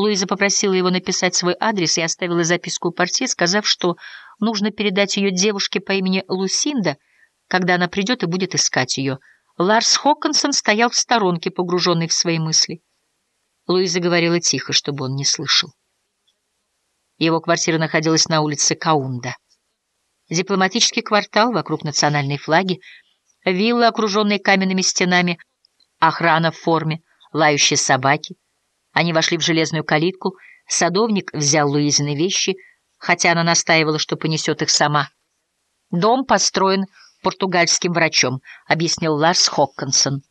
Луиза попросила его написать свой адрес и оставила записку у портье, сказав, что нужно передать ее девушке по имени Лусинда, когда она придет и будет искать ее. Ларс Хоккинсон стоял в сторонке, погруженный в свои мысли. Луиза говорила тихо, чтобы он не слышал. Его квартира находилась на улице Каунда. Дипломатический квартал, вокруг национальной флаги, виллы, окруженные каменными стенами, охрана в форме, лающие собаки. Они вошли в железную калитку, садовник взял Луизины вещи, хотя она настаивала, что понесет их сама. «Дом построен португальским врачом», — объяснил Ларс Хоккинсон.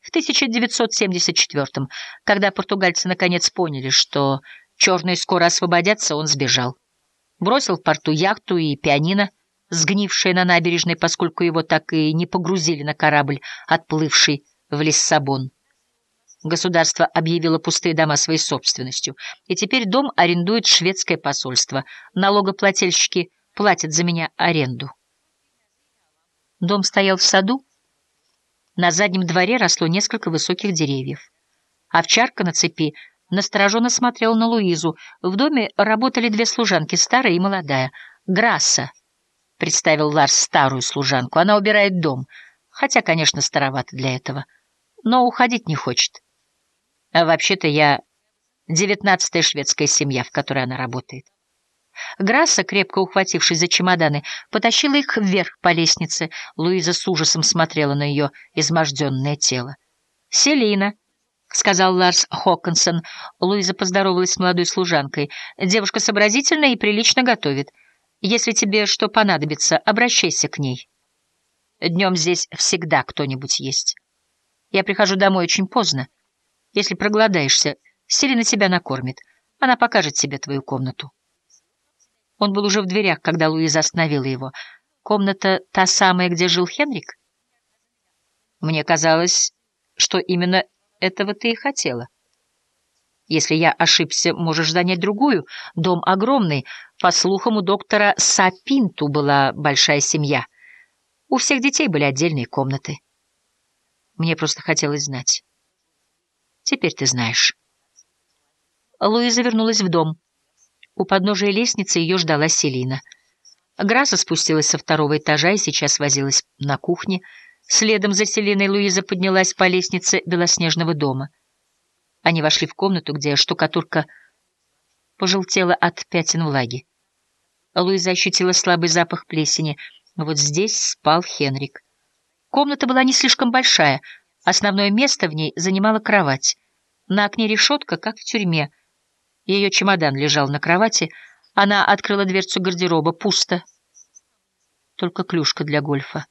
В 1974-м, когда португальцы наконец поняли, что черные скоро освободятся, он сбежал. Бросил в порту яхту и пианино, сгнившее на набережной, поскольку его так и не погрузили на корабль, отплывший в Лиссабон. Государство объявило пустые дома своей собственностью, и теперь дом арендует шведское посольство. Налогоплательщики платят за меня аренду. Дом стоял в саду. На заднем дворе росло несколько высоких деревьев. Овчарка на цепи настороженно смотрела на Луизу. В доме работали две служанки, старая и молодая. «Грасса», — представил Ларс старую служанку, — «она убирает дом, хотя, конечно, старовато для этого, но уходить не хочет». А вообще-то я девятнадцатая шведская семья, в которой она работает. Грасса, крепко ухватившись за чемоданы, потащила их вверх по лестнице. Луиза с ужасом смотрела на ее изможденное тело. «Селина», — сказал Ларс Хоккинсон. Луиза поздоровалась с молодой служанкой. «Девушка сообразительная и прилично готовит. Если тебе что понадобится, обращайся к ней. Днем здесь всегда кто-нибудь есть. Я прихожу домой очень поздно. Если проголодаешься, Селина тебя накормит. Она покажет тебе твою комнату. Он был уже в дверях, когда Луиза остановила его. Комната та самая, где жил Хенрик? Мне казалось, что именно этого ты и хотела. Если я ошибся, можешь занять другую. Дом огромный. По слухам, у доктора Сапинту была большая семья. У всех детей были отдельные комнаты. Мне просто хотелось знать. Теперь ты знаешь. Луиза вернулась в дом. У подножия лестницы ее ждала Селина. Граса спустилась со второго этажа и сейчас возилась на кухне. Следом за Селиной Луиза поднялась по лестнице белоснежного дома. Они вошли в комнату, где штукатурка пожелтела от пятен влаги. Луиза ощутила слабый запах плесени. Вот здесь спал Хенрик. Комната была не слишком большая — Основное место в ней занимала кровать. На окне решетка, как в тюрьме. Ее чемодан лежал на кровати. Она открыла дверцу гардероба. Пусто. Только клюшка для гольфа.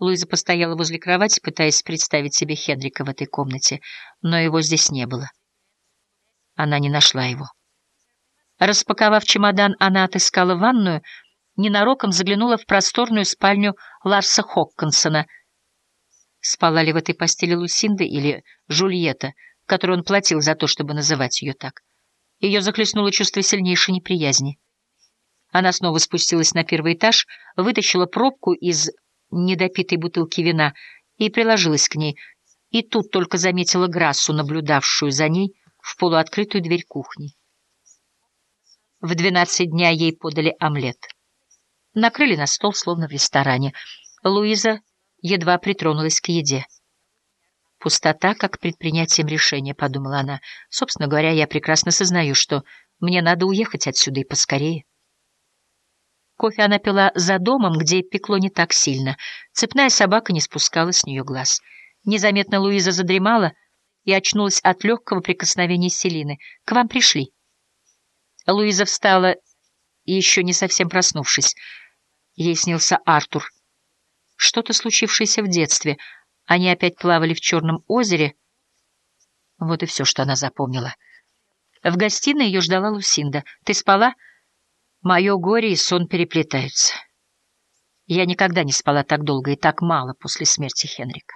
Луиза постояла возле кровати, пытаясь представить себе Хенрика в этой комнате, но его здесь не было. Она не нашла его. Распаковав чемодан, она отыскала ванную, ненароком заглянула в просторную спальню Ларса Хоккинсона — Спала ли в этой постели Лусинда или Жульетта, которой он платил за то, чтобы называть ее так? Ее захлестнуло чувство сильнейшей неприязни. Она снова спустилась на первый этаж, вытащила пробку из недопитой бутылки вина и приложилась к ней, и тут только заметила Грассу, наблюдавшую за ней в полуоткрытую дверь кухни. В двенадцать дня ей подали омлет. Накрыли на стол, словно в ресторане. Луиза едва притронулась к еде. «Пустота, как предпринятием решения», — подумала она. «Собственно говоря, я прекрасно сознаю, что мне надо уехать отсюда и поскорее». Кофе она пила за домом, где пекло не так сильно. Цепная собака не спускала с нее глаз. Незаметно Луиза задремала и очнулась от легкого прикосновения Селины. «К вам пришли». Луиза встала, еще не совсем проснувшись. Ей снился Артур — что-то случившееся в детстве. Они опять плавали в Черном озере. Вот и все, что она запомнила. В гостиной ее ждала Лусинда. «Ты спала?» «Мое горе и сон переплетаются. Я никогда не спала так долго и так мало после смерти Хенрика».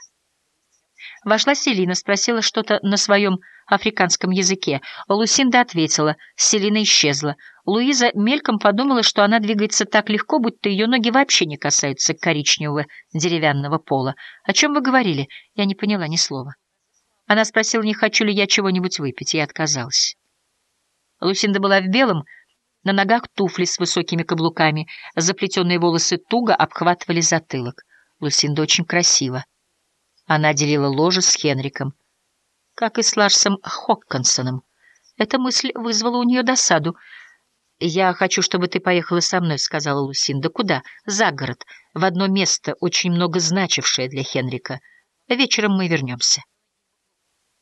Вошла Селина, спросила что-то на своем африканском языке. Лусинда ответила. Селина исчезла. Луиза мельком подумала, что она двигается так легко, будто ее ноги вообще не касаются коричневого деревянного пола. «О чем вы говорили?» Я не поняла ни слова. Она спросила, не хочу ли я чего-нибудь выпить, и отказалась. Лусинда была в белом, на ногах туфли с высокими каблуками, заплетенные волосы туго обхватывали затылок. Лусинда очень красива. Она делила ложе с Хенриком, как и с Ларсом Хоккансоном. Эта мысль вызвала у нее досаду. «Я хочу, чтобы ты поехала со мной», — сказала Лусинда. «Куда?» «За город, в одно место, очень много значившее для Хенрика. Вечером мы вернемся».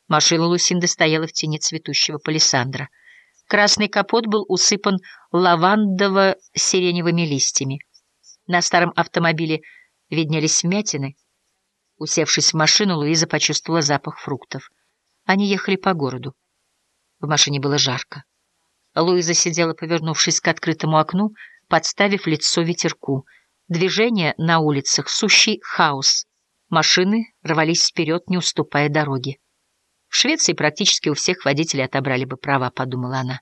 Машина Лусинды стояла в тени цветущего палисандра. Красный капот был усыпан лавандово-сиреневыми листьями. На старом автомобиле виднелись вмятины. Усевшись в машину, Луиза почувствовала запах фруктов. Они ехали по городу. В машине было жарко. Луиза сидела, повернувшись к открытому окну, подставив лицо ветерку. Движение на улицах — сущий хаос. Машины рвались вперед, не уступая дороге. В Швеции практически у всех водителей отобрали бы права, подумала она.